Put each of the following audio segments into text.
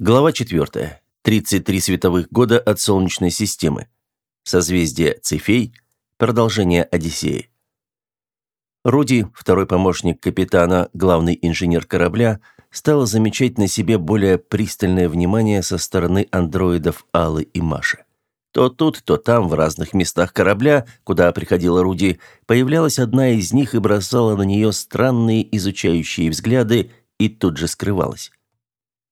Глава 4. 33 световых года от Солнечной системы. Созвездие Цефей. Продолжение Одиссеи. Руди, второй помощник капитана, главный инженер корабля, стала замечать на себе более пристальное внимание со стороны андроидов Аллы и Маши. То тут, то там, в разных местах корабля, куда приходила Руди, появлялась одна из них и бросала на нее странные изучающие взгляды и тут же скрывалась.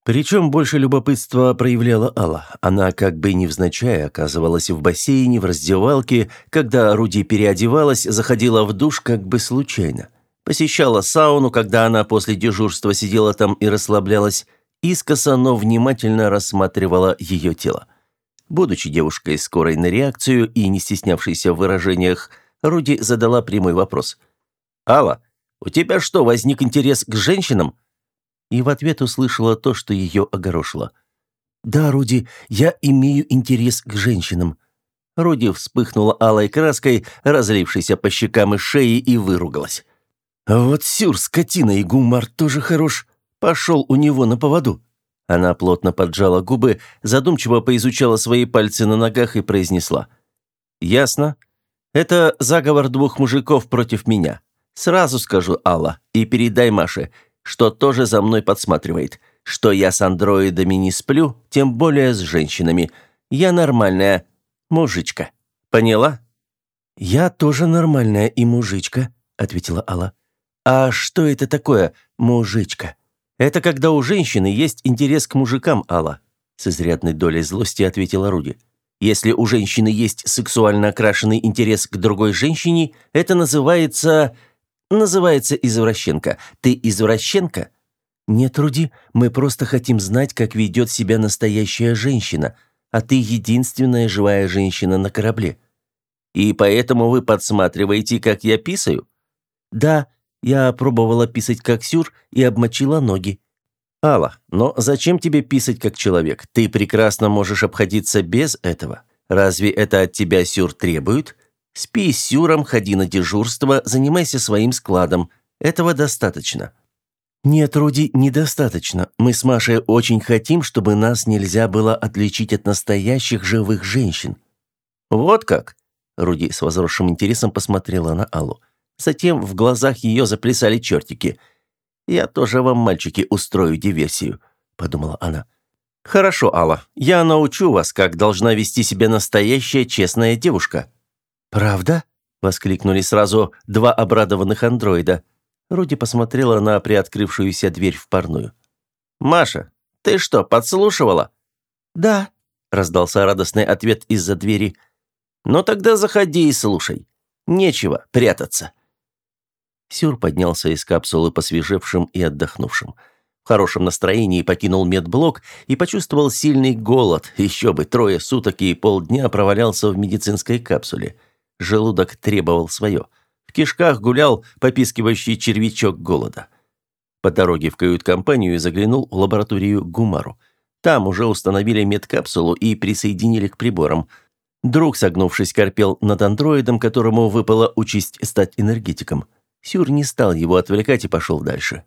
Причем больше любопытства проявляла Алла. Она как бы невзначай оказывалась в бассейне, в раздевалке, когда Руди переодевалась, заходила в душ как бы случайно. Посещала сауну, когда она после дежурства сидела там и расслаблялась, искоса, но внимательно рассматривала ее тело. Будучи девушкой скорой на реакцию и не стеснявшейся в выражениях, Руди задала прямой вопрос. «Алла, у тебя что, возник интерес к женщинам?» И в ответ услышала то, что ее огорошило. «Да, Руди, я имею интерес к женщинам». Руди вспыхнула алой краской, разлившейся по щекам и шее, и выругалась. «Вот сюр, скотина, и гумар тоже хорош. Пошел у него на поводу». Она плотно поджала губы, задумчиво поизучала свои пальцы на ногах и произнесла. «Ясно. Это заговор двух мужиков против меня. Сразу скажу, Алла, и передай Маше, что тоже за мной подсматривает. Что я с андроидами не сплю, тем более с женщинами. Я нормальная мужичка. Поняла? Я тоже нормальная и мужичка, ответила Алла. А что это такое мужичка? Это когда у женщины есть интерес к мужикам, Алла, с изрядной долей злости ответила Руди. Если у женщины есть сексуально окрашенный интерес к другой женщине, это называется Называется извращенка. Ты извращенка? Нет, Руди, мы просто хотим знать, как ведет себя настоящая женщина, а ты единственная живая женщина на корабле. И поэтому вы подсматриваете, как я писаю? Да, я пробовала писать как сюр и обмочила ноги. Алла, но зачем тебе писать как человек? Ты прекрасно можешь обходиться без этого. Разве это от тебя сюр требует? Спи с Сюром, ходи на дежурство, занимайся своим складом. Этого достаточно». «Нет, Руди, недостаточно. Мы с Машей очень хотим, чтобы нас нельзя было отличить от настоящих живых женщин». «Вот как?» Руди с возросшим интересом посмотрела на Аллу. Затем в глазах ее заплясали чертики. «Я тоже вам, мальчики, устрою диверсию», — подумала она. «Хорошо, Алла, я научу вас, как должна вести себя настоящая честная девушка». «Правда?» — воскликнули сразу два обрадованных андроида. Руди посмотрела на приоткрывшуюся дверь в парную. «Маша, ты что, подслушивала?» «Да», — раздался радостный ответ из-за двери. «Ну тогда заходи и слушай. Нечего прятаться». Сюр поднялся из капсулы посвежевшим и отдохнувшим. В хорошем настроении покинул медблок и почувствовал сильный голод. Еще бы, трое суток и полдня провалялся в медицинской капсуле. Желудок требовал свое. В кишках гулял попискивающий червячок голода. По дороге в кают-компанию заглянул в лабораторию Гумару. Там уже установили медкапсулу и присоединили к приборам. Друг, согнувшись, корпел над андроидом, которому выпала участь стать энергетиком. Сюр не стал его отвлекать и пошел дальше.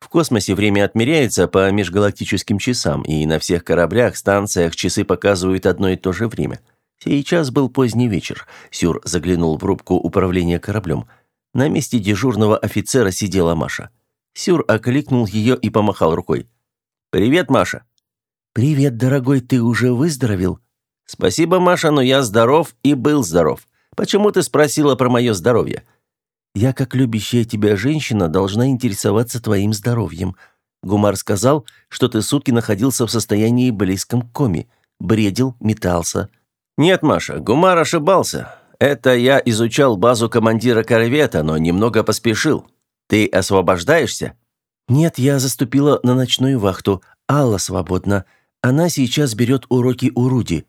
В космосе время отмеряется по межгалактическим часам, и на всех кораблях, станциях часы показывают одно и то же время – Сейчас был поздний вечер. Сюр заглянул в рубку управления кораблем. На месте дежурного офицера сидела Маша. Сюр окликнул ее и помахал рукой. «Привет, Маша!» «Привет, дорогой, ты уже выздоровел?» «Спасибо, Маша, но я здоров и был здоров. Почему ты спросила про мое здоровье?» «Я, как любящая тебя женщина, должна интересоваться твоим здоровьем. Гумар сказал, что ты сутки находился в состоянии близком к коме. Бредил, метался». «Нет, Маша, Гумар ошибался. Это я изучал базу командира корвета, но немного поспешил. Ты освобождаешься?» «Нет, я заступила на ночную вахту. Алла свободна. Она сейчас берет уроки у Руди».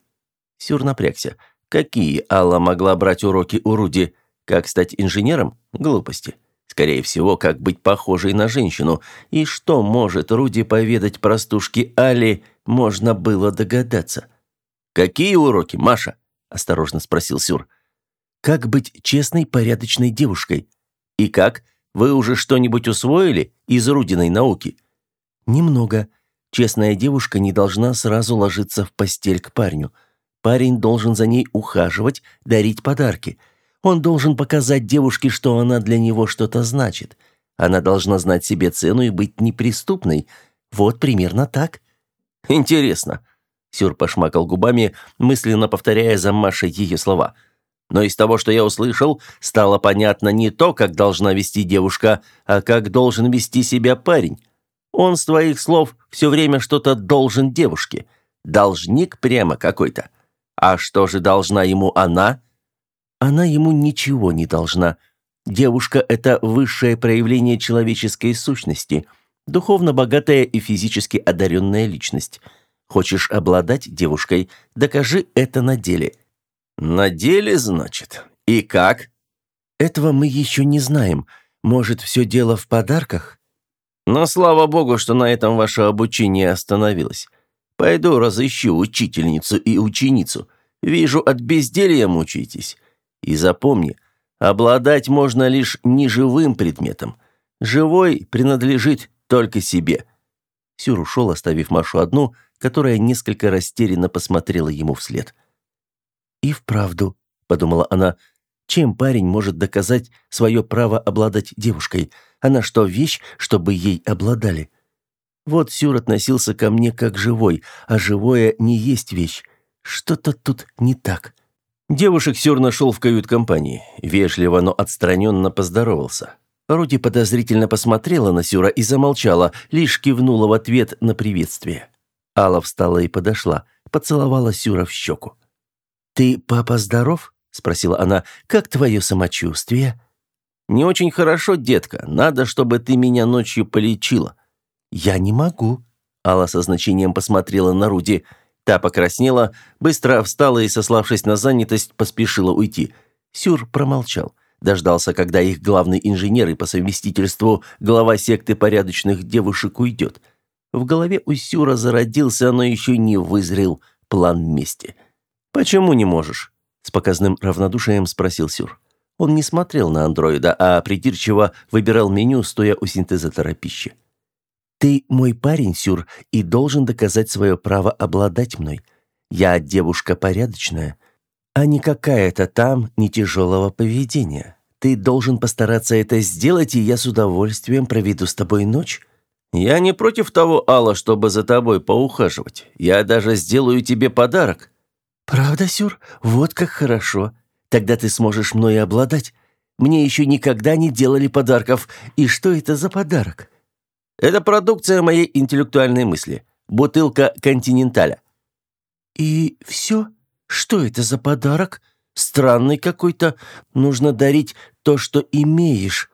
Сюр напрягся. «Какие Алла могла брать уроки у Руди? Как стать инженером? Глупости. Скорее всего, как быть похожей на женщину. И что может Руди поведать простушке Али, можно было догадаться». «Какие уроки, Маша?» – осторожно спросил Сюр. «Как быть честной, порядочной девушкой? И как? Вы уже что-нибудь усвоили из Рудиной науки?» «Немного. Честная девушка не должна сразу ложиться в постель к парню. Парень должен за ней ухаживать, дарить подарки. Он должен показать девушке, что она для него что-то значит. Она должна знать себе цену и быть неприступной. Вот примерно так. Интересно. Сюр пошмакал губами, мысленно повторяя за Машей ее слова. Но из того, что я услышал, стало понятно не то, как должна вести девушка, а как должен вести себя парень. Он с твоих слов все время что-то должен девушке. Должник прямо какой-то. А что же должна ему она? Она ему ничего не должна. Девушка – это высшее проявление человеческой сущности, духовно богатая и физически одаренная личность. Хочешь обладать девушкой, докажи это на деле. На деле, значит? И как? Этого мы еще не знаем. Может, все дело в подарках? Но слава богу, что на этом ваше обучение остановилось. Пойду разыщу учительницу и ученицу. Вижу, от безделья мучаетесь. И запомни, обладать можно лишь неживым предметом. Живой принадлежит только себе». Сюр ушел, оставив Машу одну, которая несколько растерянно посмотрела ему вслед. «И вправду», — подумала она, — чем парень может доказать свое право обладать девушкой? Она что, вещь, чтобы ей обладали? Вот Сюр относился ко мне как живой, а живое не есть вещь. Что-то тут не так. Девушек Сюр нашел в кают-компании. Вежливо, но отстраненно поздоровался. Руди подозрительно посмотрела на Сюра и замолчала, лишь кивнула в ответ на приветствие. Алла встала и подошла, поцеловала Сюра в щеку. «Ты, папа, здоров?» спросила она. Как твое самочувствие? Не очень хорошо, детка. Надо, чтобы ты меня ночью полечила. Я не могу. Алла со значением посмотрела на Руди. Та покраснела, быстро встала и, сославшись на занятость, поспешила уйти. Сюр промолчал. Дождался, когда их главный инженер и по совместительству глава секты порядочных девушек уйдет. В голове у Сюра зародился, но еще не вызрел план мести. «Почему не можешь?» С показным равнодушием спросил Сюр. Он не смотрел на андроида, а придирчиво выбирал меню, стоя у синтезатора пищи. «Ты мой парень, Сюр, и должен доказать свое право обладать мной. Я девушка порядочная, а не какая-то там не тяжелого поведения. Ты должен постараться это сделать, и я с удовольствием проведу с тобой ночь». «Я не против того, Алла, чтобы за тобой поухаживать. Я даже сделаю тебе подарок», «Правда, Сюр? Вот как хорошо. Тогда ты сможешь мной обладать. Мне еще никогда не делали подарков. И что это за подарок?» «Это продукция моей интеллектуальной мысли. Бутылка «Континенталя». «И все? Что это за подарок? Странный какой-то. Нужно дарить то, что имеешь».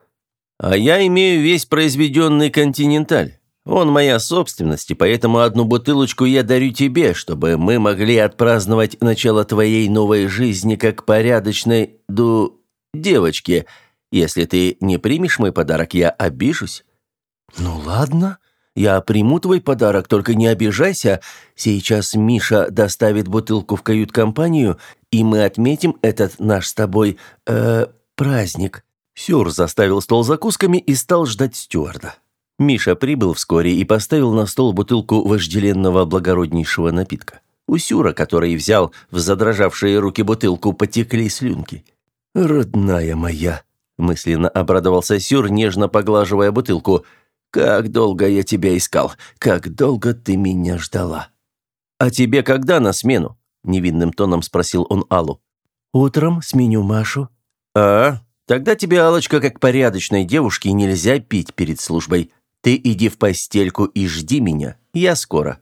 «А я имею весь произведенный «Континенталь». Он моя собственность, и поэтому одну бутылочку я дарю тебе, чтобы мы могли отпраздновать начало твоей новой жизни как порядочной ду... девочки. Если ты не примешь мой подарок, я обижусь». «Ну ладно, я приму твой подарок, только не обижайся. Сейчас Миша доставит бутылку в кают-компанию, и мы отметим этот наш с тобой... э праздник». Сюр заставил стол закусками и стал ждать стюарда. Миша прибыл вскоре и поставил на стол бутылку вожделенного благороднейшего напитка. У Сюра, который взял в задрожавшие руки бутылку, потекли слюнки. «Родная моя!» – мысленно обрадовался Сюр, нежно поглаживая бутылку. «Как долго я тебя искал! Как долго ты меня ждала!» «А тебе когда на смену?» – невинным тоном спросил он Аллу. «Утром сменю Машу». «А, тогда тебе, Алочка, как порядочной девушке, нельзя пить перед службой. Ты иди в постельку и жди меня. Я скоро».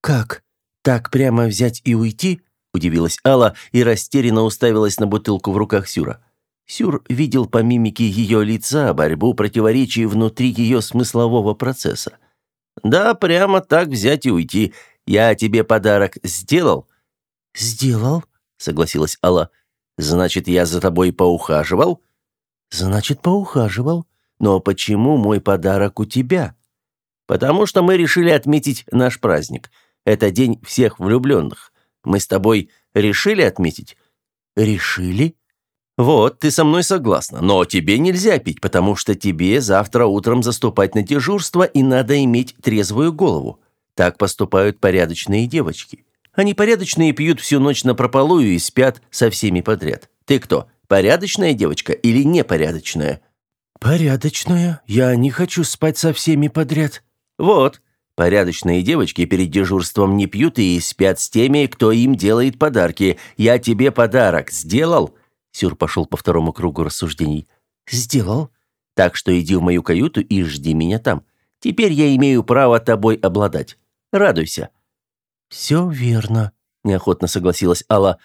«Как? Так прямо взять и уйти?» Удивилась Алла и растерянно уставилась на бутылку в руках Сюра. Сюр видел по мимике ее лица борьбу противоречий внутри ее смыслового процесса. «Да, прямо так взять и уйти. Я тебе подарок сделал?» «Сделал?» — согласилась Алла. «Значит, я за тобой поухаживал?» «Значит, поухаживал. Но почему мой подарок у тебя? Потому что мы решили отметить наш праздник. Это день всех влюбленных. Мы с тобой решили отметить? Решили? Вот, ты со мной согласна, но тебе нельзя пить, потому что тебе завтра утром заступать на дежурство и надо иметь трезвую голову. Так поступают порядочные девочки. Они порядочные пьют всю ночь напропалую и спят со всеми подряд. Ты кто, порядочная девочка или непорядочная?» «Порядочная. Я не хочу спать со всеми подряд». «Вот. Порядочные девочки перед дежурством не пьют и спят с теми, кто им делает подарки. Я тебе подарок сделал?» Сюр пошел по второму кругу рассуждений. «Сделал. Так что иди в мою каюту и жди меня там. Теперь я имею право тобой обладать. Радуйся». «Все верно», — неохотно согласилась Алла.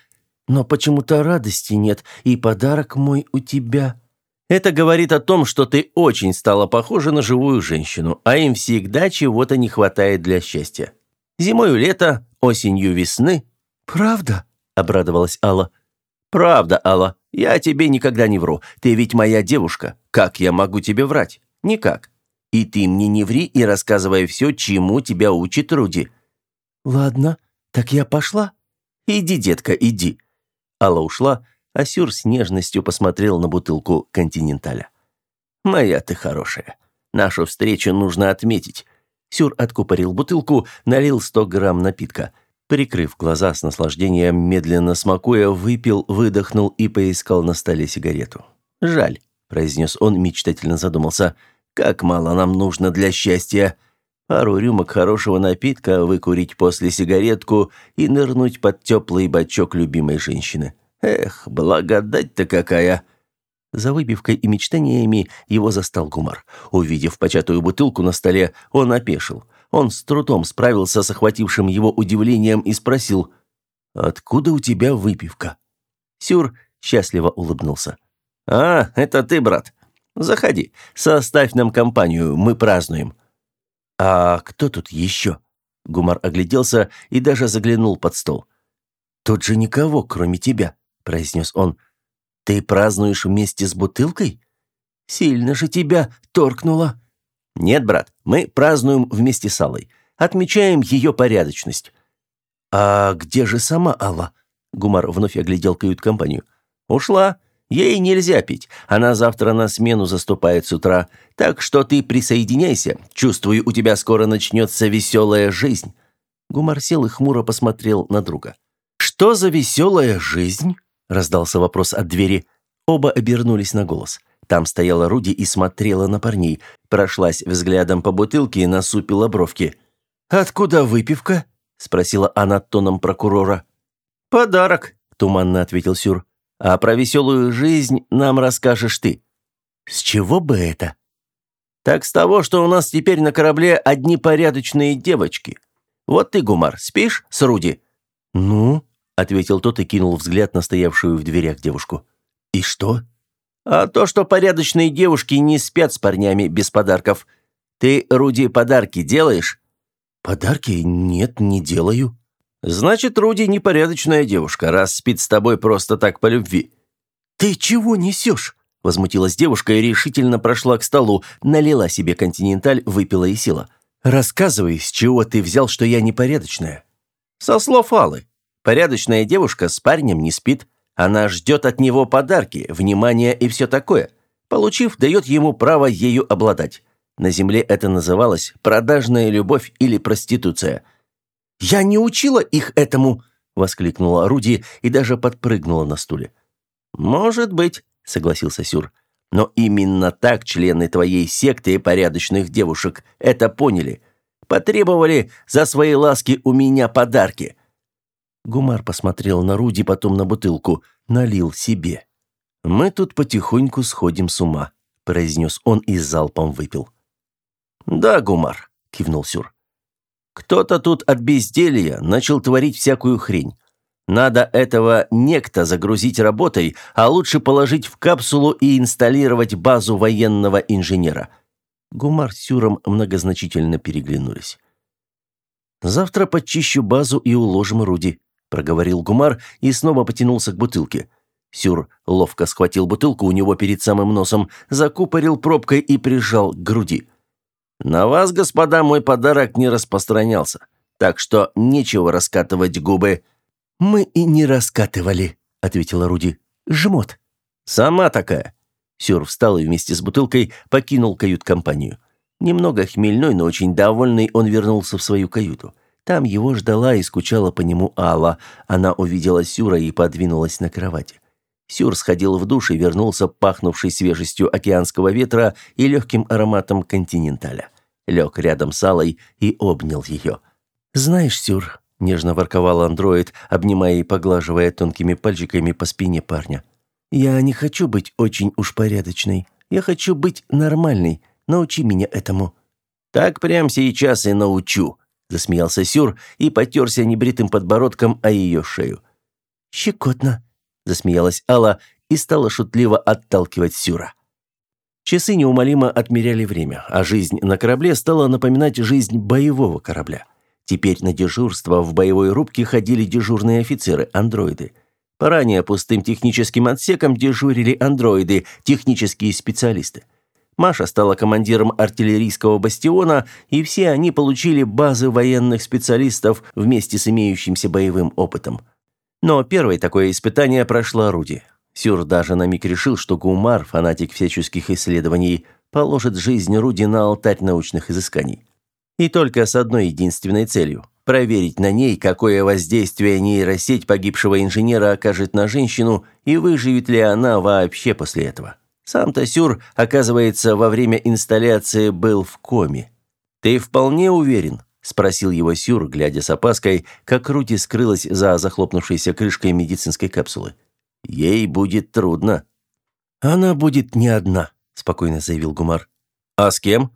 «Но почему-то радости нет, и подарок мой у тебя». Это говорит о том, что ты очень стала похожа на живую женщину, а им всегда чего-то не хватает для счастья. Зимою лето, осенью весны. Правда? обрадовалась Алла. Правда, Алла. Я тебе никогда не вру. Ты ведь моя девушка. Как я могу тебе врать? Никак. И ты мне не ври и рассказывай все, чему тебя учит Руди. Ладно, так я пошла. Иди, детка, иди. Алла ушла, а Сюр с нежностью посмотрел на бутылку «Континенталя». «Моя ты хорошая. Нашу встречу нужно отметить». Сюр откупорил бутылку, налил 100 грамм напитка. Прикрыв глаза с наслаждением, медленно смакуя, выпил, выдохнул и поискал на столе сигарету. «Жаль», — произнес он, мечтательно задумался, — «как мало нам нужно для счастья». Пару рюмок хорошего напитка, выкурить после сигаретку и нырнуть под теплый бачок любимой женщины. Эх, благодать-то какая!» За выпивкой и мечтаниями его застал Гумар. Увидев початую бутылку на столе, он опешил. Он с трудом справился с охватившим его удивлением и спросил, «Откуда у тебя выпивка?» Сюр счастливо улыбнулся. «А, это ты, брат. Заходи, составь нам компанию, мы празднуем». «А кто тут еще?» Гумар огляделся и даже заглянул под стол. «Тут же никого, кроме тебя» произнес он. «Ты празднуешь вместе с бутылкой? Сильно же тебя торкнуло». «Нет, брат, мы празднуем вместе с Аллой. Отмечаем ее порядочность». «А где же сама Алла?» Гумар вновь оглядел кают-компанию. «Ушла. Ей нельзя пить. Она завтра на смену заступает с утра. Так что ты присоединяйся. Чувствую, у тебя скоро начнется веселая жизнь». Гумар сел и хмуро посмотрел на друга. «Что за веселая жизнь?» раздался вопрос от двери. Оба обернулись на голос. Там стояла Руди и смотрела на парней. Прошлась взглядом по бутылке и насупила бровки. «Откуда выпивка?» – спросила она тоном прокурора. «Подарок», – туманно ответил Сюр. «А про веселую жизнь нам расскажешь ты». «С чего бы это?» «Так с того, что у нас теперь на корабле одни порядочные девочки. Вот ты, Гумар, спишь с Руди?» «Ну?» ответил тот и кинул взгляд на стоявшую в дверях девушку. И что? А то, что порядочные девушки не спят с парнями без подарков. Ты, Руди, подарки делаешь? Подарки? Нет, не делаю. Значит, Руди непорядочная девушка, раз спит с тобой просто так по любви. Ты чего несешь? Возмутилась девушка и решительно прошла к столу, налила себе континенталь, выпила и села. «Рассказывай, с чего ты взял, что я непорядочная?» «Со слов Аллы. Порядочная девушка с парнем не спит. Она ждет от него подарки, внимания и все такое. Получив, дает ему право ею обладать. На земле это называлось продажная любовь или проституция. «Я не учила их этому!» — воскликнула Руди и даже подпрыгнула на стуле. «Может быть», — согласился Сюр. «Но именно так члены твоей секты порядочных девушек это поняли. Потребовали за свои ласки у меня подарки. Гумар посмотрел на Руди, потом на бутылку, налил себе. «Мы тут потихоньку сходим с ума», – произнес он и залпом выпил. «Да, Гумар», – кивнул Сюр. «Кто-то тут от безделья начал творить всякую хрень. Надо этого некто загрузить работой, а лучше положить в капсулу и инсталлировать базу военного инженера». Гумар с Сюром многозначительно переглянулись. «Завтра почищу базу и уложим Руди», проговорил Гумар и снова потянулся к бутылке. Сюр ловко схватил бутылку у него перед самым носом, закупорил пробкой и прижал к груди. «На вас, господа, мой подарок не распространялся, так что нечего раскатывать губы». «Мы и не раскатывали», — ответила Руди. «Жмот». «Сама такая». Сюр встал и вместе с бутылкой покинул кают-компанию. Немного хмельной, но очень довольный, он вернулся в свою каюту. Там его ждала и скучала по нему Алла. Она увидела Сюра и подвинулась на кровати. Сюр сходил в душ и вернулся, пахнувший свежестью океанского ветра и легким ароматом континенталя. Лег рядом с Аллой и обнял ее. «Знаешь, Сюр», — нежно ворковал андроид, обнимая и поглаживая тонкими пальчиками по спине парня, «я не хочу быть очень уж порядочной. Я хочу быть нормальной. Научи меня этому». «Так прямо сейчас и научу», — засмеялся Сюр и потерся небритым подбородком о ее шею. «Щекотно», — засмеялась Алла и стала шутливо отталкивать Сюра. Часы неумолимо отмеряли время, а жизнь на корабле стала напоминать жизнь боевого корабля. Теперь на дежурство в боевой рубке ходили дежурные офицеры, андроиды. По ранее пустым техническим отсекам дежурили андроиды, технические специалисты. Маша стала командиром артиллерийского бастиона, и все они получили базы военных специалистов вместе с имеющимся боевым опытом. Но первое такое испытание прошла Руди. Сюр даже на миг решил, что Гумар, фанатик всяческих исследований, положит жизнь Руди на алтарь научных изысканий. И только с одной единственной целью – проверить на ней, какое воздействие нейросеть погибшего инженера окажет на женщину и выживет ли она вообще после этого. Сам-то Сюр, оказывается, во время инсталляции был в коме. «Ты вполне уверен?» – спросил его Сюр, глядя с опаской, как Рути скрылась за захлопнувшейся крышкой медицинской капсулы. «Ей будет трудно». «Она будет не одна», – спокойно заявил Гумар. «А с кем?»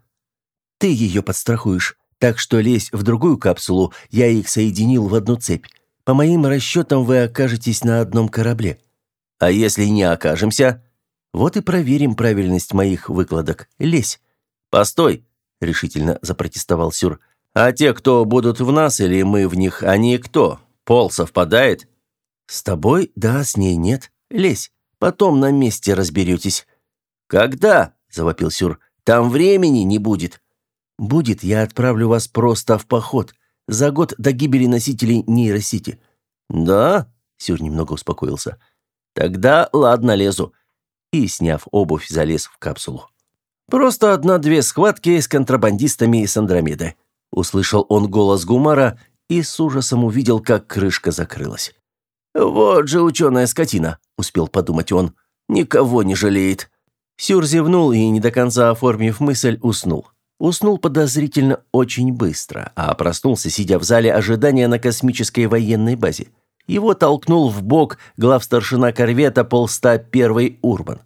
«Ты ее подстрахуешь, так что лезь в другую капсулу, я их соединил в одну цепь. По моим расчетам, вы окажетесь на одном корабле». «А если не окажемся?» Вот и проверим правильность моих выкладок. Лезь. Постой, решительно запротестовал Сюр. А те, кто будут в нас или мы в них, они кто? Пол совпадает? С тобой, да, с ней нет. Лезь. Потом на месте разберетесь. Когда? завопил Сюр. Там времени не будет. Будет, я отправлю вас просто в поход. За год до гибели носителей нейросети. Да? Сюр немного успокоился. Тогда ладно, лезу и, сняв обувь, залез в капсулу. «Просто одна-две схватки с контрабандистами из Андромеды», услышал он голос Гумара и с ужасом увидел, как крышка закрылась. «Вот же ученая скотина», — успел подумать он. «Никого не жалеет». Сюр зевнул и, не до конца оформив мысль, уснул. Уснул подозрительно очень быстро, а проснулся, сидя в зале ожидания на космической военной базе. Его толкнул в бок главстаршина корвета полста первый Урбан.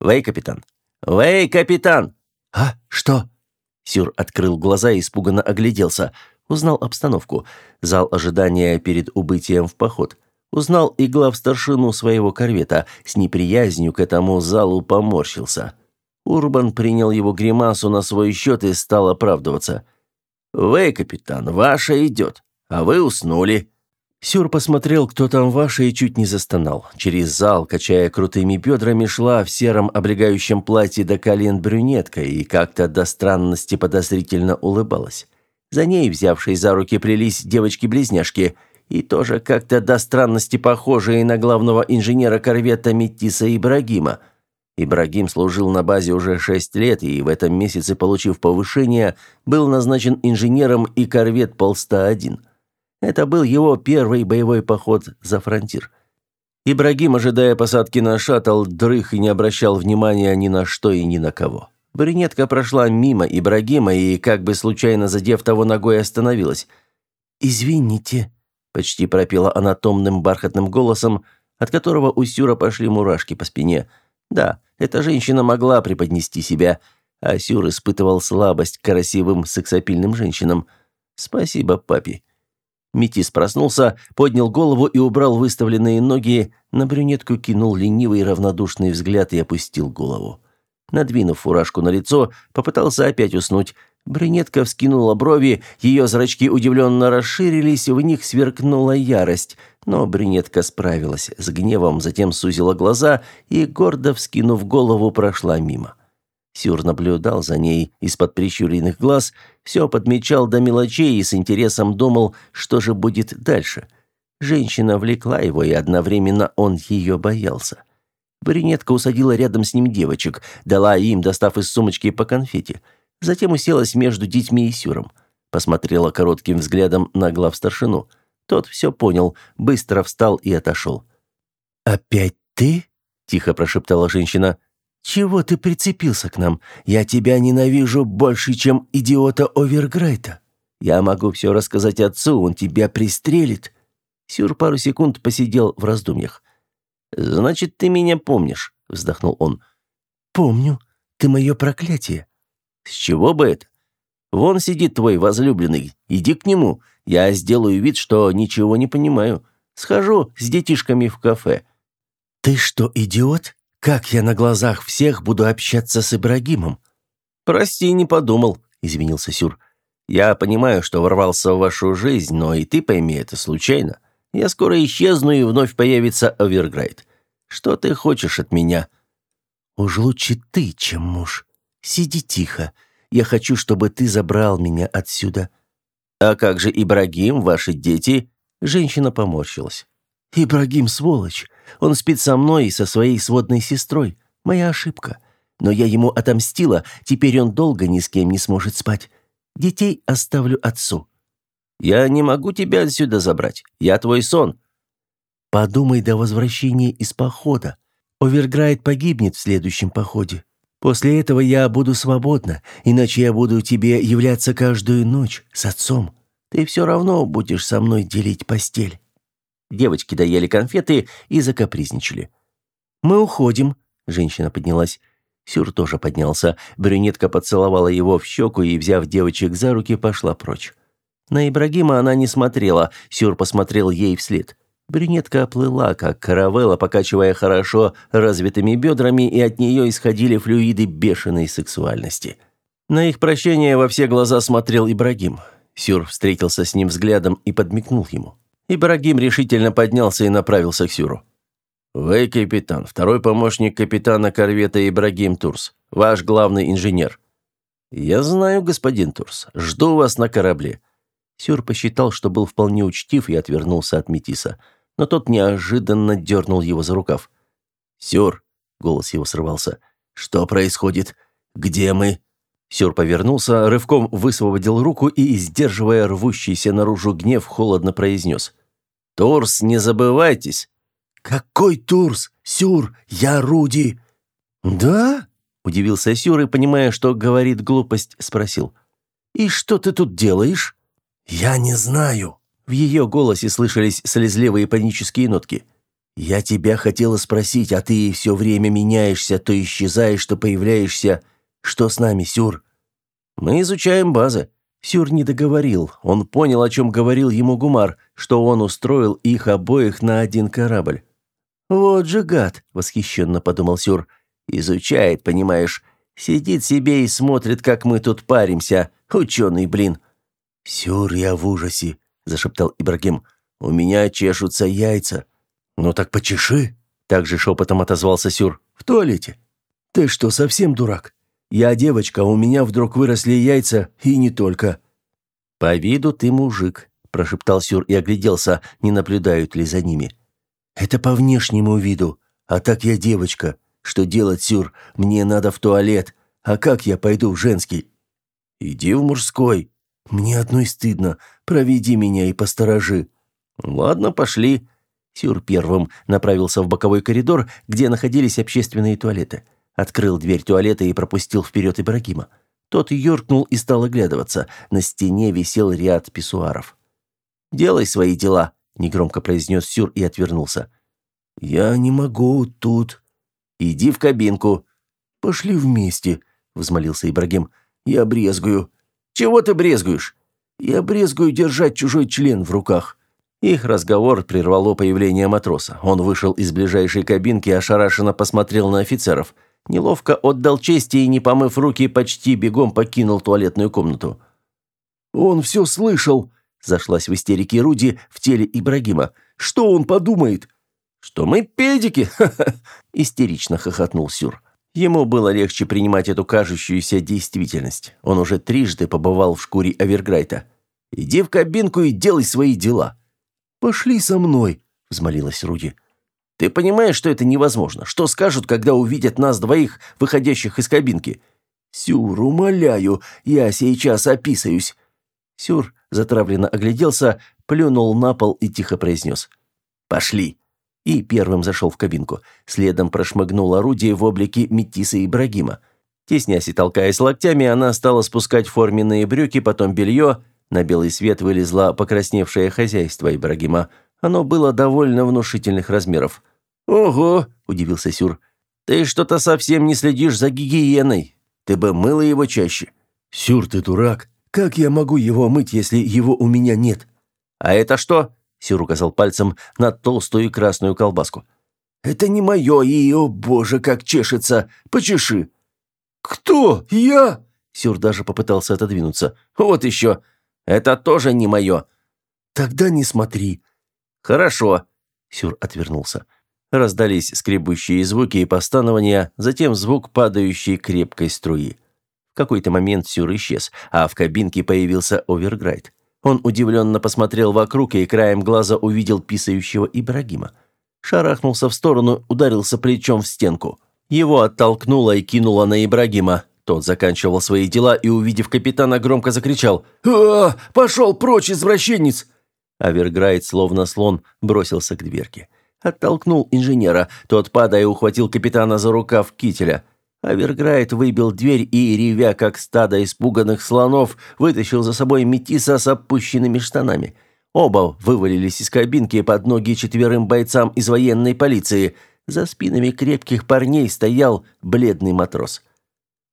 «Вэй, капитан! Вэй, капитан!» «А, что?» Сюр открыл глаза и испуганно огляделся. Узнал обстановку. Зал ожидания перед убытием в поход. Узнал и главстаршину своего корвета. С неприязнью к этому залу поморщился. Урбан принял его гримасу на свой счет и стал оправдываться. «Вэй, капитан, ваша идет, а вы уснули». Сюр посмотрел, кто там ваша, и чуть не застонал. Через зал, качая крутыми бедрами, шла в сером облегающем платье до колен брюнетка и как-то до странности подозрительно улыбалась. За ней, взявшись за руки, плелись девочки-близняшки, и тоже как-то до странности похожие на главного инженера корвета Метиса Ибрагима. Ибрагим служил на базе уже шесть лет, и в этом месяце, получив повышение, был назначен инженером и корвет Полста-1. Это был его первый боевой поход за фронтир. Ибрагим, ожидая посадки на шаттл, дрых и не обращал внимания ни на что и ни на кого. Брюнетка прошла мимо Ибрагима и, как бы случайно задев того ногой, остановилась. «Извините», — почти пропела она томным бархатным голосом, от которого у Сюра пошли мурашки по спине. Да, эта женщина могла преподнести себя, а Сюр испытывал слабость к красивым сексапильным женщинам. «Спасибо, папе». Метис проснулся, поднял голову и убрал выставленные ноги, на брюнетку кинул ленивый равнодушный взгляд и опустил голову. Надвинув фуражку на лицо, попытался опять уснуть. Брюнетка вскинула брови, ее зрачки удивленно расширились, в них сверкнула ярость. Но брюнетка справилась с гневом, затем сузила глаза и, гордо вскинув голову, прошла мимо. Сюр наблюдал за ней из-под прищуренных глаз, все подмечал до мелочей и с интересом думал, что же будет дальше. Женщина влекла его, и одновременно он ее боялся. Брюнетка усадила рядом с ним девочек, дала им, достав из сумочки по конфете. Затем уселась между детьми и Сюром. Посмотрела коротким взглядом на глав старшину. Тот все понял, быстро встал и отошел. «Опять ты?» – тихо прошептала женщина. «Чего ты прицепился к нам? Я тебя ненавижу больше, чем идиота Оверграйта. Я могу все рассказать отцу, он тебя пристрелит». Сюр пару секунд посидел в раздумьях. «Значит, ты меня помнишь», — вздохнул он. «Помню. Ты мое проклятие». «С чего бы это? Вон сидит твой возлюбленный. Иди к нему. Я сделаю вид, что ничего не понимаю. Схожу с детишками в кафе». «Ты что, идиот? Как я на глазах всех буду общаться с Ибрагимом?» «Прости, не подумал», — извинился Сюр. «Я понимаю, что ворвался в вашу жизнь, но и ты пойми это случайно. Я скоро исчезну, и вновь появится Оверграйд. Что ты хочешь от меня?» «Уж лучше ты, чем муж. Сиди тихо. Я хочу, чтобы ты забрал меня отсюда». «А как же Ибрагим, ваши дети?» Женщина поморщилась. «Ибрагим сволочь. Он спит со мной и со своей сводной сестрой. Моя ошибка. Но я ему отомстила, теперь он долго ни с кем не сможет спать. Детей оставлю отцу». «Я не могу тебя отсюда забрать. Я твой сон». «Подумай до возвращения из похода. Оверграйд погибнет в следующем походе. После этого я буду свободна, иначе я буду тебе являться каждую ночь с отцом. Ты все равно будешь со мной делить постель». Девочки доели конфеты и закапризничали. «Мы уходим», — женщина поднялась. Сюр тоже поднялся. Брюнетка поцеловала его в щеку и, взяв девочек за руки, пошла прочь. На Ибрагима она не смотрела, Сюр посмотрел ей вслед. Брюнетка оплыла, как каравелла, покачивая хорошо развитыми бедрами, и от нее исходили флюиды бешеной сексуальности. На их прощание во все глаза смотрел Ибрагим. Сюр встретился с ним взглядом и подмигнул ему. Ибрагим решительно поднялся и направился к Сюру. «Вы капитан, второй помощник капитана корвета Ибрагим Турс, ваш главный инженер». «Я знаю, господин Турс. Жду вас на корабле». Сюр посчитал, что был вполне учтив и отвернулся от Метиса но тот неожиданно дернул его за рукав. «Сюр!» — голос его срывался. «Что происходит? Где мы?» Сюр повернулся, рывком высвободил руку и, сдерживая рвущийся наружу гнев, холодно произнес. «Турс, не забывайтесь!» «Какой Турс? Сюр, я Руди!» «Да?» — удивился Сюр и, понимая, что говорит глупость, спросил. «И что ты тут делаешь?» «Я не знаю», в ее голосе слышались слезливые панические нотки. «Я тебя хотела спросить, а ты все время меняешься, то исчезаешь, то появляешься. Что с нами, Сюр?» «Мы изучаем базы». Сюр не договорил. Он понял, о чем говорил ему Гумар, что он устроил их обоих на один корабль. «Вот же гад!» — восхищенно подумал Сюр. «Изучает, понимаешь. Сидит себе и смотрит, как мы тут паримся. Ученый, блин». «Сюр, я в ужасе зашептал Ибрагим. «У меня чешутся яйца». «Ну так почеши», — также шепотом отозвался Сюр. «В туалете». «Ты что, совсем дурак? Я девочка, у меня вдруг выросли яйца, и не только». «По виду ты мужик», — прошептал Сюр и огляделся, не наблюдают ли за ними. «Это по внешнему виду. А так я девочка. Что делать, Сюр? Мне надо в туалет. А как я пойду в женский?» «Иди в мужской», «Мне одной стыдно. Проведи меня и посторожи». «Ладно, пошли». Сюр первым направился в боковой коридор, где находились общественные туалеты. Открыл дверь туалета и пропустил вперед Ибрагима. Тот юркнул и стал оглядываться. На стене висел ряд писсуаров. «Делай свои дела», — негромко произнес Сюр и отвернулся. «Я не могу тут». «Иди в кабинку». «Пошли вместе», — взмолился Ибрагим. «Я брезгую». Чего ты брезгуешь?» «Я брезгую держать чужой член в руках». Их разговор прервало появление матроса. Он вышел из ближайшей кабинки и ошарашенно посмотрел на офицеров. Неловко отдал чести и, не помыв руки, почти бегом покинул туалетную комнату. «Он все слышал!» – зашлась в истерике Руди в теле Ибрагима. «Что он подумает?» «Что мы педики!» – истерично хохотнул Сюр. Ему было легче принимать эту кажущуюся действительность. Он уже трижды побывал в шкуре Аверграйта. «Иди в кабинку и делай свои дела». «Пошли со мной», — взмолилась Руди. «Ты понимаешь, что это невозможно? Что скажут, когда увидят нас двоих, выходящих из кабинки? «Сюр, умоляю, я сейчас описаюсь». Сюр затравленно огляделся, плюнул на пол и тихо произнес. «Пошли!» И первым зашел в кабинку. Следом прошмыгнул орудие в облике Метиса Ибрагима. Теснясь и толкаясь локтями, она стала спускать форменные брюки, потом белье. На белый свет вылезло покрасневшее хозяйство Ибрагима. Оно было довольно внушительных размеров. «Ого!» – удивился Сюр. «Ты что-то совсем не следишь за гигиеной. Ты бы мыла его чаще». «Сюр, ты дурак. Как я могу его мыть, если его у меня нет?» «А это что?» – Сюр указал пальцем на толстую красную колбаску. «Это не мое, и, о боже, как чешется! Почеши!» «Кто? Я?» Сюр даже попытался отодвинуться. «Вот еще! Это тоже не мое!» «Тогда не смотри!» «Хорошо!» Сюр отвернулся. Раздались скребущие звуки и постанования, затем звук падающей крепкой струи. В какой-то момент Сюр исчез, а в кабинке появился Оверграйд. Он удивленно посмотрел вокруг и краем глаза увидел писающего Ибрагима. Шарахнулся в сторону, ударился плечом в стенку. Его оттолкнуло и кинуло на Ибрагима. Тот заканчивал свои дела и, увидев капитана, громко закричал «А, пошел прочь, извращенец!» Аверграйд, словно слон, бросился к дверке. Оттолкнул инженера. Тот, падая, ухватил капитана за рукав кителя. Аверграйд выбил дверь и, ревя, как стадо испуганных слонов, вытащил за собой метиса с опущенными штанами. Оба вывалились из кабинки под ноги четверым бойцам из военной полиции – за спинами крепких парней стоял бледный матрос.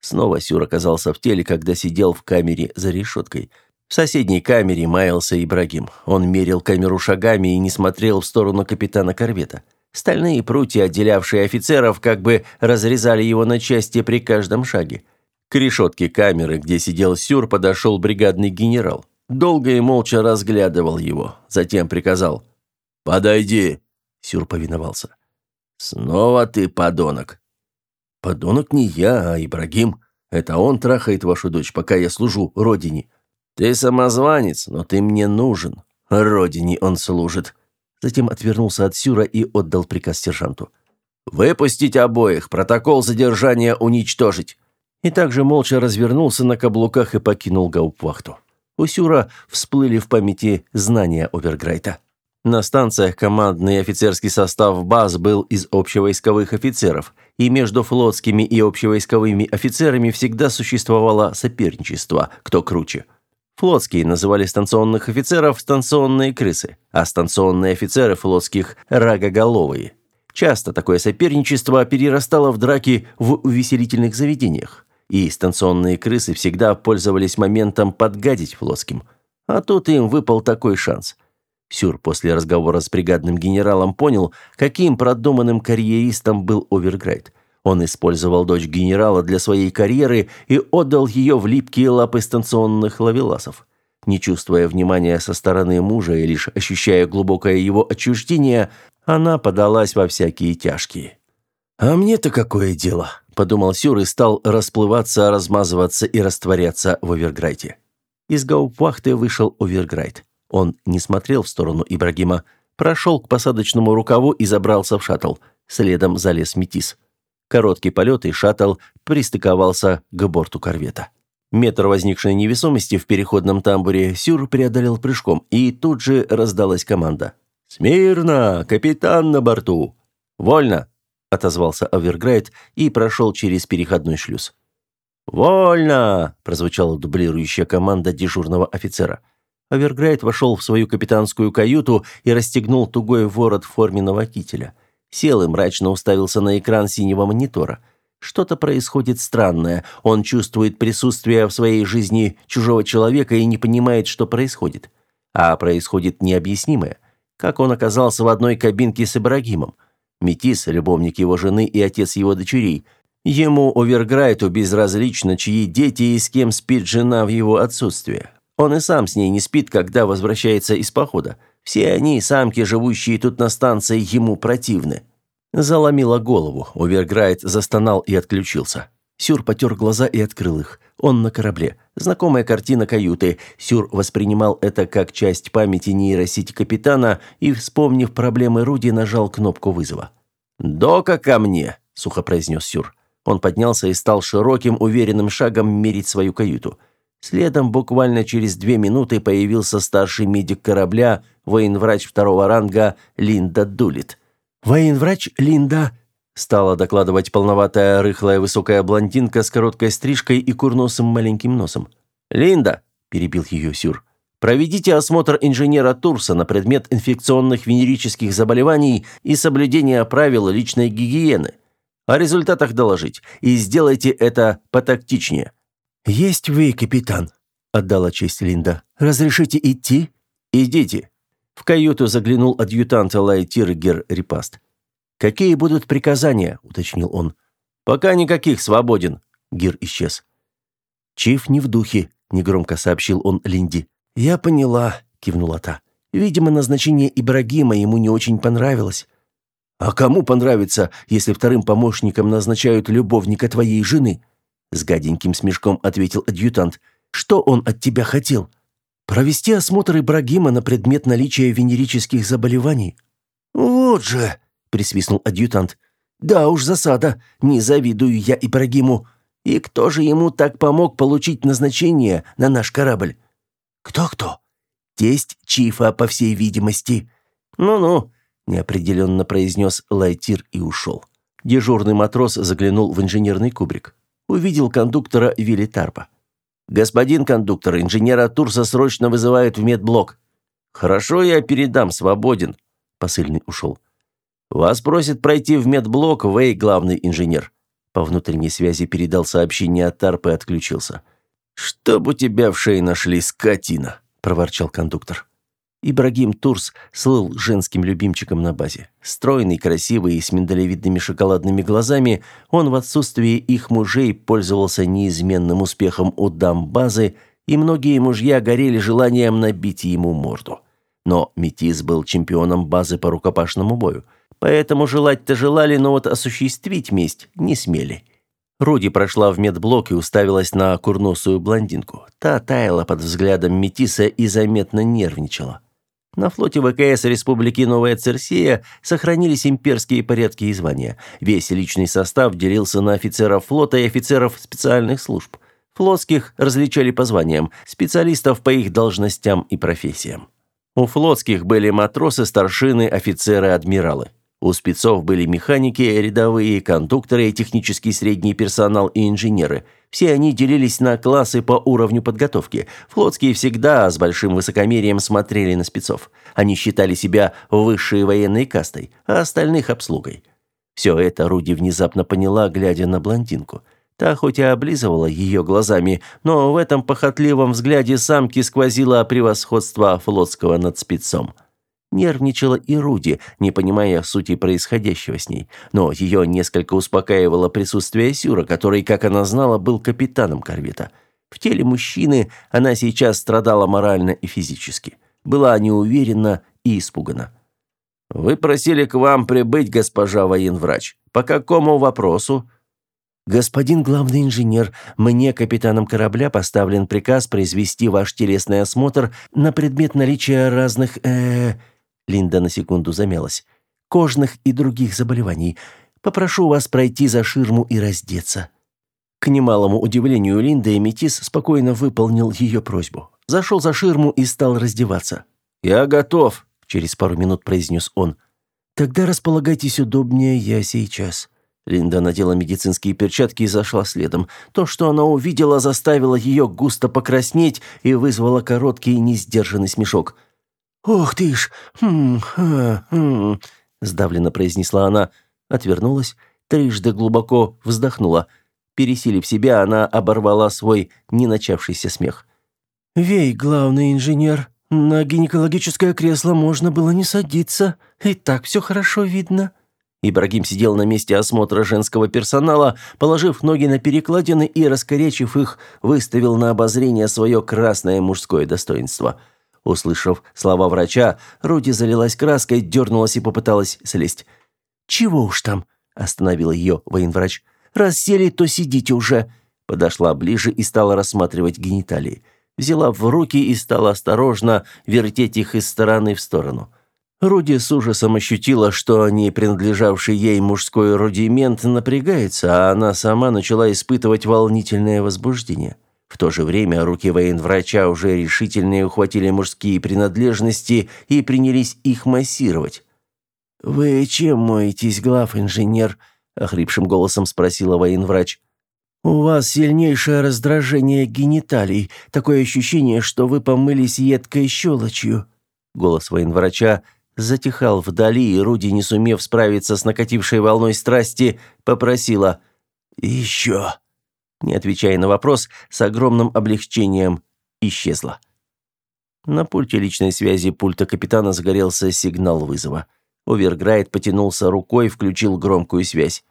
Снова Сюр оказался в теле, когда сидел в камере за решеткой. В соседней камере маялся Ибрагим. Он мерил камеру шагами и не смотрел в сторону капитана корвета. Стальные прутья, отделявшие офицеров, как бы разрезали его на части при каждом шаге. К решетке камеры, где сидел Сюр, подошел бригадный генерал. Долго и молча разглядывал его. Затем приказал «Подойди». Сюр повиновался. «Снова ты подонок». «Подонок не я, а Ибрагим. Это он трахает вашу дочь, пока я служу родине». «Ты самозванец, но ты мне нужен. Родине он служит». Затем отвернулся от Сюра и отдал приказ сержанту. «Выпустить обоих, протокол задержания уничтожить». И также молча развернулся на каблуках и покинул гауптвахту. У Сюра всплыли в памяти знания Оверграйта. На станциях командный офицерский состав баз был из общевойсковых офицеров, и между флотскими и общевойсковыми офицерами всегда существовало соперничество, кто круче. Флотские называли станционных офицеров станционные крысы, а станционные офицеры флотских – рагоголовые. Часто такое соперничество перерастало в драки в увеселительных заведениях, и станционные крысы всегда пользовались моментом подгадить флотским. А тут им выпал такой шанс – Сюр после разговора с бригадным генералом понял, каким продуманным карьеристом был Оверграйд. Он использовал дочь генерала для своей карьеры и отдал ее в липкие лапы станционных лавеласов. Не чувствуя внимания со стороны мужа и лишь ощущая глубокое его отчуждение, она подалась во всякие тяжкие. «А мне-то какое дело?» – подумал Сюр и стал расплываться, размазываться и растворяться в Оверграйте. Из гауптвахты вышел Оверграйт. Он не смотрел в сторону Ибрагима, прошел к посадочному рукаву и забрался в шаттл. Следом залез Метис. Короткий полет, и шаттл пристыковался к борту корвета. Метр возникшей невесомости в переходном тамбуре Сюр преодолел прыжком, и тут же раздалась команда. «Смирно! Капитан на борту!» «Вольно!» – отозвался Аверграйт и прошел через переходной шлюз. «Вольно!» – прозвучала дублирующая команда дежурного офицера. Аверграйт вошел в свою капитанскую каюту и расстегнул тугой ворот форменного кителя. Сел и мрачно уставился на экран синего монитора. Что-то происходит странное. Он чувствует присутствие в своей жизни чужого человека и не понимает, что происходит. А происходит необъяснимое. Как он оказался в одной кабинке с Ибрагимом? Метис, любовник его жены и отец его дочерей. Ему, Оверграйту, безразлично, чьи дети и с кем спит жена в его отсутствие. Он и сам с ней не спит, когда возвращается из похода. Все они, самки, живущие тут на станции, ему противны. Заломила голову. Оверграйт застонал и отключился. Сюр потер глаза и открыл их. Он на корабле. Знакомая картина каюты. Сюр воспринимал это как часть памяти нейросети капитана и, вспомнив проблемы Руди, нажал кнопку вызова. «Дока ко мне!» – сухо произнес Сюр. Он поднялся и стал широким, уверенным шагом мерить свою каюту. Следом буквально через две минуты появился старший медик корабля, военврач второго ранга Линда Дулит. «Военврач Линда», — стала докладывать полноватая, рыхлая, высокая блондинка с короткой стрижкой и курносым маленьким носом. «Линда», — перебил ее Сюр, — «проведите осмотр инженера Турса на предмет инфекционных венерических заболеваний и соблюдения правил личной гигиены. О результатах доложить, и сделайте это потактичнее». «Есть вы, капитан», — отдала честь Линда. «Разрешите идти?» «Идите». В каюту заглянул адъютант Лайтир Гер Репаст. «Какие будут приказания?» — уточнил он. «Пока никаких, свободен». Гир исчез. «Чиф не в духе», — негромко сообщил он Линди. «Я поняла», — кивнула та. «Видимо, назначение Ибрагима ему не очень понравилось». «А кому понравится, если вторым помощником назначают любовника твоей жены?» С гаденьким смешком ответил адъютант. «Что он от тебя хотел?» «Провести осмотр Ибрагима на предмет наличия венерических заболеваний». «Вот же!» — присвистнул адъютант. «Да уж, засада. Не завидую я Ибрагиму. И кто же ему так помог получить назначение на наш корабль?» «Кто-кто?» «Тесть Чифа, по всей видимости». «Ну-ну», — неопределенно произнес Лайтир и ушел. Дежурный матрос заглянул в инженерный кубрик увидел кондуктора Вилитарпа. «Господин кондуктор, инженера Турса срочно вызывают в медблок». «Хорошо, я передам, свободен». Посыльный ушел. «Вас просит пройти в медблок Вэй, главный инженер». По внутренней связи передал сообщение от Тарпа и отключился. «Чтоб у тебя в шее нашли, скотина!» – проворчал кондуктор. Ибрагим Турс слыл женским любимчиком на базе. Стройный, красивый и с миндалевидными шоколадными глазами, он в отсутствие их мужей пользовался неизменным успехом у дам базы, и многие мужья горели желанием набить ему морду. Но Метис был чемпионом базы по рукопашному бою. Поэтому желать-то желали, но вот осуществить месть не смели. Руди прошла в медблок и уставилась на курносую блондинку. Та таяла под взглядом Метиса и заметно нервничала. На флоте ВКС Республики Новая Церсея сохранились имперские порядки и звания. Весь личный состав делился на офицеров флота и офицеров специальных служб. Флотских различали по званиям, специалистов по их должностям и профессиям. У флотских были матросы, старшины, офицеры, адмиралы. У спецов были механики, рядовые, кондукторы, технический средний персонал и инженеры – все они делились на классы по уровню подготовки. Флотские всегда с большим высокомерием смотрели на спецов. Они считали себя высшей военной кастой, а остальных обслугой. Все это Руди внезапно поняла, глядя на блондинку. Та хоть и облизывала ее глазами, но в этом похотливом взгляде самки сквозило превосходство флотского над спецом. Нервничала и Руди, не понимая сути происходящего с ней. Но ее несколько успокаивало присутствие Сюра, который, как она знала, был капитаном корвета. В теле мужчины она сейчас страдала морально и физически. Была неуверенна и испугана. «Вы просили к вам прибыть, госпожа военврач. По какому вопросу?» «Господин главный инженер, мне, капитаном корабля, поставлен приказ произвести ваш телесный осмотр на предмет наличия разных, э, Линда на секунду замялась. Кожных и других заболеваний. Попрошу вас пройти за ширму и раздеться. К немалому удивлению Линды, Метис спокойно выполнил ее просьбу. Зашел за ширму и стал раздеваться. «Я готов», — через пару минут произнес он. «Тогда располагайтесь удобнее, я сейчас». Линда надела медицинские перчатки и зашла следом. То, что она увидела, заставило ее густо покраснеть и вызвало короткий несдержанный смешок. «Ох ты ж! Хм, ха, хм!» сдавленно произнесла она, отвернулась, трижды глубоко вздохнула. Пересилив себя, она оборвала свой не начавшийся смех. «Вей, главный инженер, на гинекологическое кресло можно было не садиться, и так все хорошо видно». Ибрагим сидел на месте осмотра женского персонала, положив ноги на перекладины и, раскорячив их, выставил на обозрение свое красное мужское достоинство – Услышав слова врача, Руди залилась краской, дернулась и попыталась слезть. «Чего уж там?» – остановила ее военврач. «Раз сели, то сидите уже». Подошла ближе и стала рассматривать гениталии. Взяла в руки и стала осторожно вертеть их из стороны в сторону. Руди с ужасом ощутила, что не принадлежавший ей мужской рудимент напрягается, а она сама начала испытывать волнительное возбуждение. В то же время руки военврача уже решительно ухватили мужские принадлежности и принялись их массировать. «Вы чем моетесь, глав-инженер?» – охрипшим голосом спросила военврач. «У вас сильнейшее раздражение гениталий, такое ощущение, что вы помылись едкой щелочью». Голос военврача затихал вдали, и Руди, не сумев справиться с накатившей волной страсти, попросила «Еще». Не отвечая на вопрос, с огромным облегчением исчезла. На пульте личной связи пульта капитана загорелся сигнал вызова. Оверграйд потянулся рукой, включил громкую связь.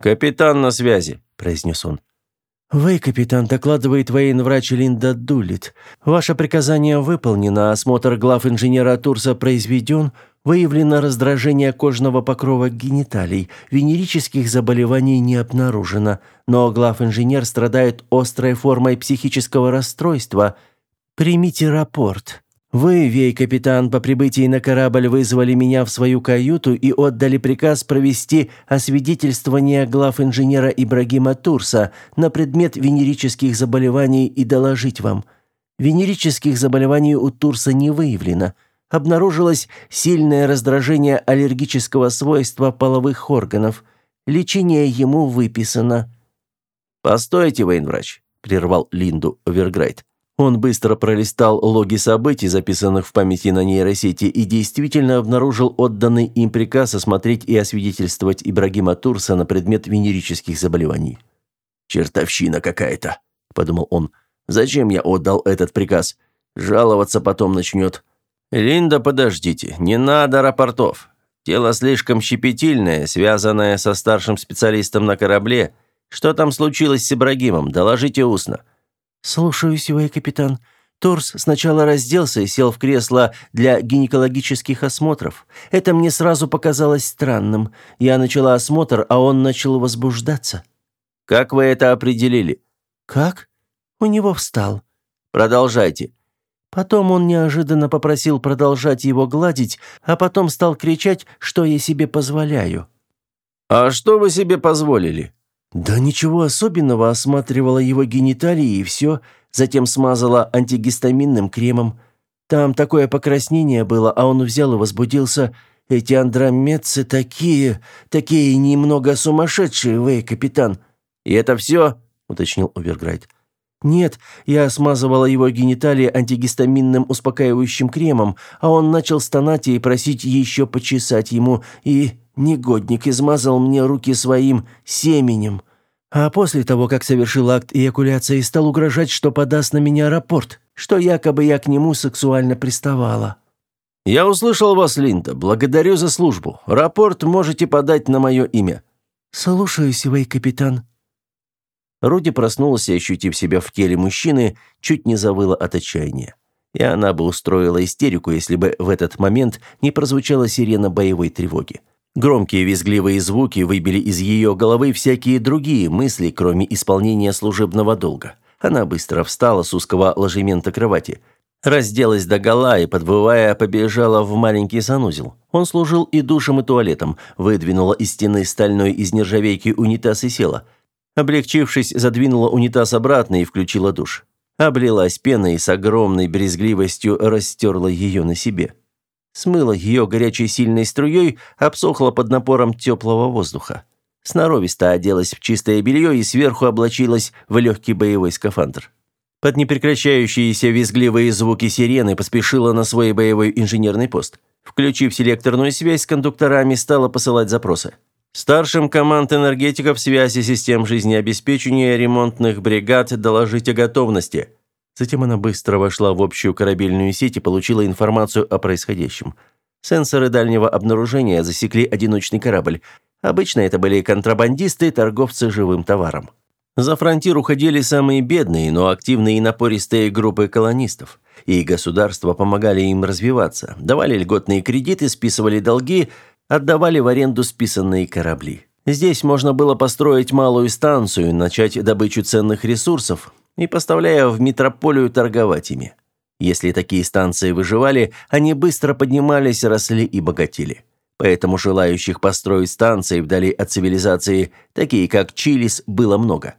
«Капитан на связи», – произнес он. «Вы, капитан, докладывает военврач Линда Дулит. Ваше приказание выполнено, осмотр глав инженера Турса произведен, выявлено раздражение кожного покрова гениталий, венерических заболеваний не обнаружено, но глав инженер страдает острой формой психического расстройства. Примите рапорт». Вы, вей-капитан, по прибытии на корабль вызвали меня в свою каюту и отдали приказ провести освидетельствование глав инженера Ибрагима Турса на предмет венерических заболеваний и доложить вам. Венерических заболеваний у Турса не выявлено. Обнаружилось сильное раздражение аллергического свойства половых органов. Лечение ему выписано. «Постойте, военврач», – прервал Линду Оверграйт. Он быстро пролистал логи событий, записанных в памяти на нейросети, и действительно обнаружил отданный им приказ осмотреть и освидетельствовать Ибрагима Турса на предмет венерических заболеваний. «Чертовщина какая-то», – подумал он. «Зачем я отдал этот приказ? Жаловаться потом начнет». «Линда, подождите, не надо рапортов. Тело слишком щепетильное, связанное со старшим специалистом на корабле. Что там случилось с Ибрагимом? Доложите устно». «Слушаюсь, вы, капитан». Торс сначала разделся и сел в кресло для гинекологических осмотров. Это мне сразу показалось странным. Я начала осмотр, а он начал возбуждаться. «Как вы это определили?» «Как?» «У него встал». «Продолжайте». Потом он неожиданно попросил продолжать его гладить, а потом стал кричать, что я себе позволяю. «А что вы себе позволили?» Да ничего особенного, осматривала его гениталии и все, затем смазала антигистаминным кремом. Там такое покраснение было, а он взял и возбудился. Эти андромедцы такие, такие немного сумасшедшие, вы, капитан. И это все? уточнил Оверграйд. «Нет, я смазывала его гениталии антигистаминным успокаивающим кремом, а он начал стонать и просить еще почесать ему, и негодник измазал мне руки своим семенем. А после того, как совершил акт эякуляции, стал угрожать, что подаст на меня рапорт, что якобы я к нему сексуально приставала». «Я услышал вас, Линда. Благодарю за службу. Рапорт можете подать на мое имя». «Слушаюсь, Вэй, капитан». Руди проснулась, ощутив себя в теле мужчины, чуть не завыла от отчаяния. И она бы устроила истерику, если бы в этот момент не прозвучала сирена боевой тревоги. Громкие визгливые звуки выбили из ее головы всякие другие мысли, кроме исполнения служебного долга. Она быстро встала с узкого ложемента кровати. Разделась догола и, подвывая, побежала в маленький санузел. Он служил и душем, и туалетом. Выдвинула из стены стальной из нержавейки унитаз и села – Облегчившись, задвинула унитаз обратно и включила душ. Облилась пеной и с огромной брезгливостью растерла ее на себе. Смыла ее горячей сильной струей, обсохла под напором теплого воздуха. Сноровисто оделась в чистое белье и сверху облачилась в легкий боевой скафандр. Под непрекращающиеся визгливые звуки сирены поспешила на свой боевой инженерный пост. Включив селекторную связь с кондукторами, стала посылать запросы. Старшим команд энергетиков связи систем жизнеобеспечения ремонтных бригад доложить о готовности. Затем она быстро вошла в общую корабельную сеть и получила информацию о происходящем. Сенсоры дальнего обнаружения засекли одиночный корабль. Обычно это были контрабандисты, торговцы живым товаром. За фронтир уходили самые бедные, но активные и напористые группы колонистов. И государства помогали им развиваться, давали льготные кредиты, списывали долги, отдавали в аренду списанные корабли. Здесь можно было построить малую станцию, начать добычу ценных ресурсов и, поставляя в метрополию, торговать ими. Если такие станции выживали, они быстро поднимались, росли и богатели. Поэтому желающих построить станции вдали от цивилизации, такие как Чилис, было много.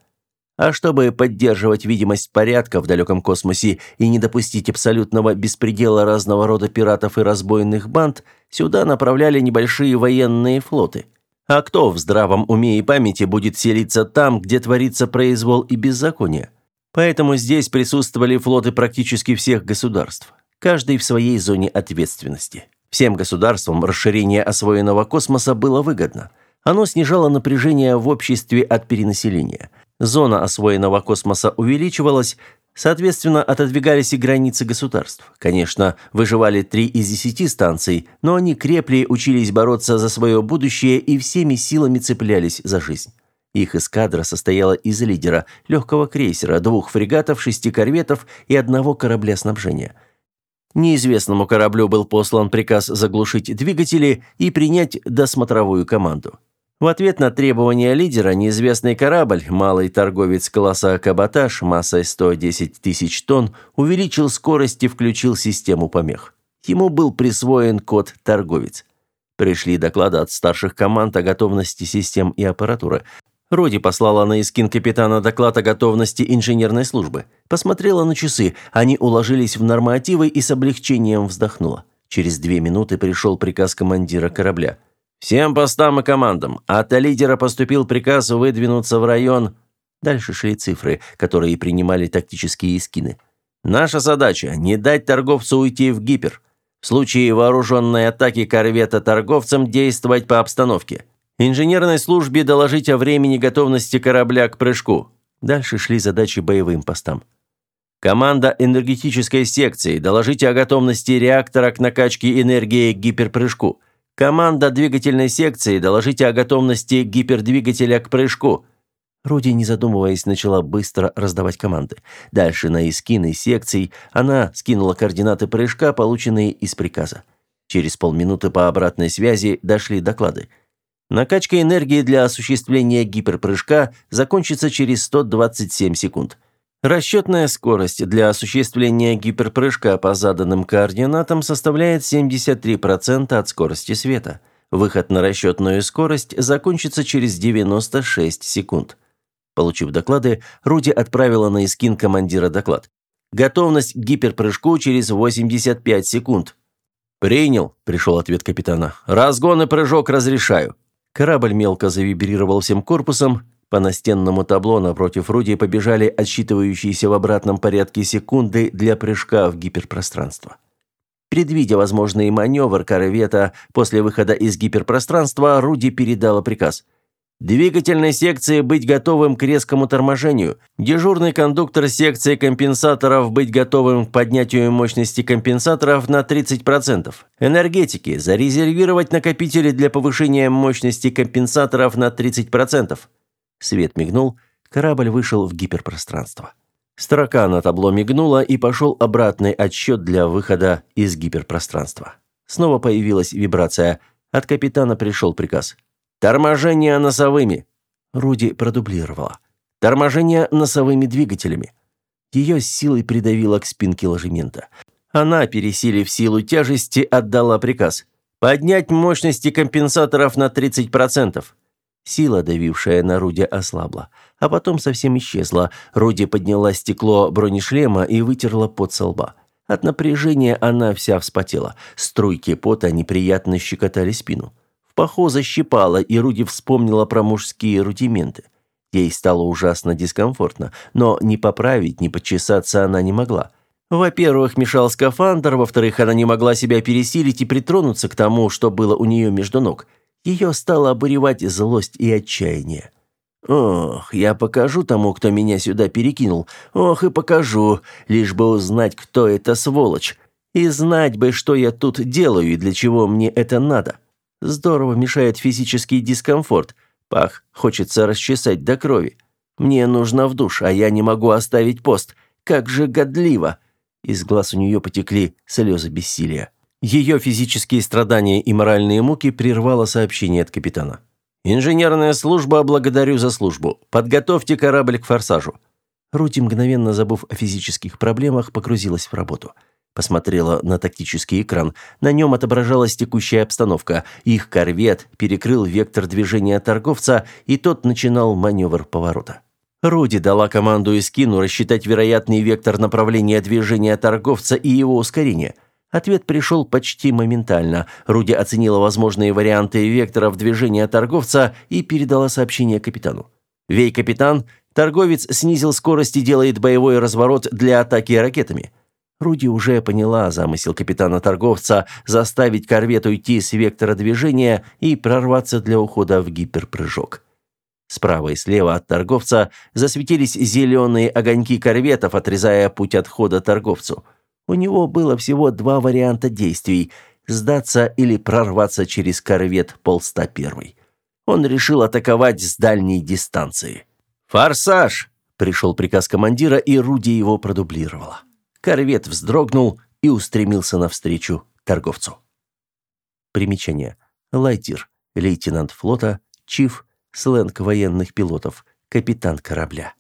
А чтобы поддерживать видимость порядка в далеком космосе и не допустить абсолютного беспредела разного рода пиратов и разбойных банд, сюда направляли небольшие военные флоты. А кто в здравом уме и памяти будет селиться там, где творится произвол и беззаконие? Поэтому здесь присутствовали флоты практически всех государств, каждый в своей зоне ответственности. Всем государствам расширение освоенного космоса было выгодно. Оно снижало напряжение в обществе от перенаселения – Зона освоенного космоса увеличивалась, соответственно, отодвигались и границы государств. Конечно, выживали три из десяти станций, но они крепли, учились бороться за свое будущее и всеми силами цеплялись за жизнь. Их эскадра состояла из лидера, легкого крейсера, двух фрегатов, шести корветов и одного корабля снабжения. Неизвестному кораблю был послан приказ заглушить двигатели и принять досмотровую команду. В ответ на требования лидера неизвестный корабль, малый торговец класса «Каботаж» массой 110 тысяч тонн, увеличил скорость и включил систему помех. Ему был присвоен код «Торговец». Пришли доклады от старших команд о готовности систем и аппаратуры. Роди послала на Искин капитана доклад о готовности инженерной службы. Посмотрела на часы, они уложились в нормативы и с облегчением вздохнула. Через две минуты пришел приказ командира корабля – Всем постам и командам. От лидера поступил приказ выдвинуться в район. Дальше шли цифры, которые принимали тактические скины. Наша задача не дать торговцу уйти в гипер. В случае вооруженной атаки корвета торговцам действовать по обстановке. Инженерной службе доложить о времени готовности корабля к прыжку. Дальше шли задачи боевым постам. Команда энергетической секции, доложите о готовности реактора к накачке энергии к гиперпрыжку. «Команда двигательной секции, доложите о готовности гипердвигателя к прыжку». Руди, не задумываясь, начала быстро раздавать команды. Дальше на эскины секций она скинула координаты прыжка, полученные из приказа. Через полминуты по обратной связи дошли доклады. Накачка энергии для осуществления гиперпрыжка закончится через 127 секунд. Расчетная скорость для осуществления гиперпрыжка по заданным координатам составляет 73% от скорости света. Выход на расчетную скорость закончится через 96 секунд. Получив доклады, Руди отправила на эскин командира доклад. Готовность к гиперпрыжку через 85 секунд. «Принял», – пришел ответ капитана. «Разгон и прыжок разрешаю». Корабль мелко завибрировал всем корпусом, по настенному табло напротив Руди побежали отсчитывающиеся в обратном порядке секунды для прыжка в гиперпространство. Предвидя возможный маневр корвета после выхода из гиперпространства, Руди передала приказ. «Двигательной секции быть готовым к резкому торможению. Дежурный кондуктор секции компенсаторов быть готовым к поднятию мощности компенсаторов на 30%. Энергетики зарезервировать накопители для повышения мощности компенсаторов на 30%. Свет мигнул, корабль вышел в гиперпространство. Строка на табло мигнула, и пошел обратный отсчет для выхода из гиперпространства. Снова появилась вибрация. От капитана пришел приказ. «Торможение носовыми!» Руди продублировала. «Торможение носовыми двигателями!» Ее силой придавило к спинке ложемента. Она, пересилив силу тяжести, отдала приказ. «Поднять мощности компенсаторов на 30%. Сила, давившая на Руди, ослабла. А потом совсем исчезла. Руди подняла стекло бронешлема и вытерла пот со лба. От напряжения она вся вспотела. Струйки пота неприятно щекотали спину. В паху защипала, и Руди вспомнила про мужские рудименты. Ей стало ужасно дискомфортно, но ни поправить, ни почесаться она не могла. Во-первых, мешал скафандр, во-вторых, она не могла себя пересилить и притронуться к тому, что было у нее между ног. Ее стало обуревать злость и отчаяние. «Ох, я покажу тому, кто меня сюда перекинул. Ох, и покажу, лишь бы узнать, кто эта сволочь. И знать бы, что я тут делаю и для чего мне это надо. Здорово мешает физический дискомфорт. Пах, хочется расчесать до крови. Мне нужно в душ, а я не могу оставить пост. Как же годливо!» Из глаз у нее потекли слезы бессилия. Ее физические страдания и моральные муки прервало сообщение от капитана. «Инженерная служба, благодарю за службу. Подготовьте корабль к форсажу». Рути, мгновенно забыв о физических проблемах, погрузилась в работу. посмотрела на тактический экран. На нем отображалась текущая обстановка. Их корвет перекрыл вектор движения торговца, и тот начинал маневр поворота. Руди дала команду Искину рассчитать вероятный вектор направления движения торговца и его ускорения. Ответ пришел почти моментально. Руди оценила возможные варианты векторов движения торговца и передала сообщение капитану. «Вей, капитан, торговец снизил скорость и делает боевой разворот для атаки ракетами». Руди уже поняла замысел капитана-торговца заставить корвет уйти с вектора движения и прорваться для ухода в гиперпрыжок. Справа и слева от торговца засветились зеленые огоньки корветов, отрезая путь отхода торговцу. У него было всего два варианта действий – сдаться или прорваться через корвет полста первый. Он решил атаковать с дальней дистанции. «Форсаж!» – пришел приказ командира, и Руди его продублировала. Корвет вздрогнул и устремился навстречу торговцу. Примечание. Лайтир, лейтенант флота, чиф, сленг военных пилотов, капитан корабля.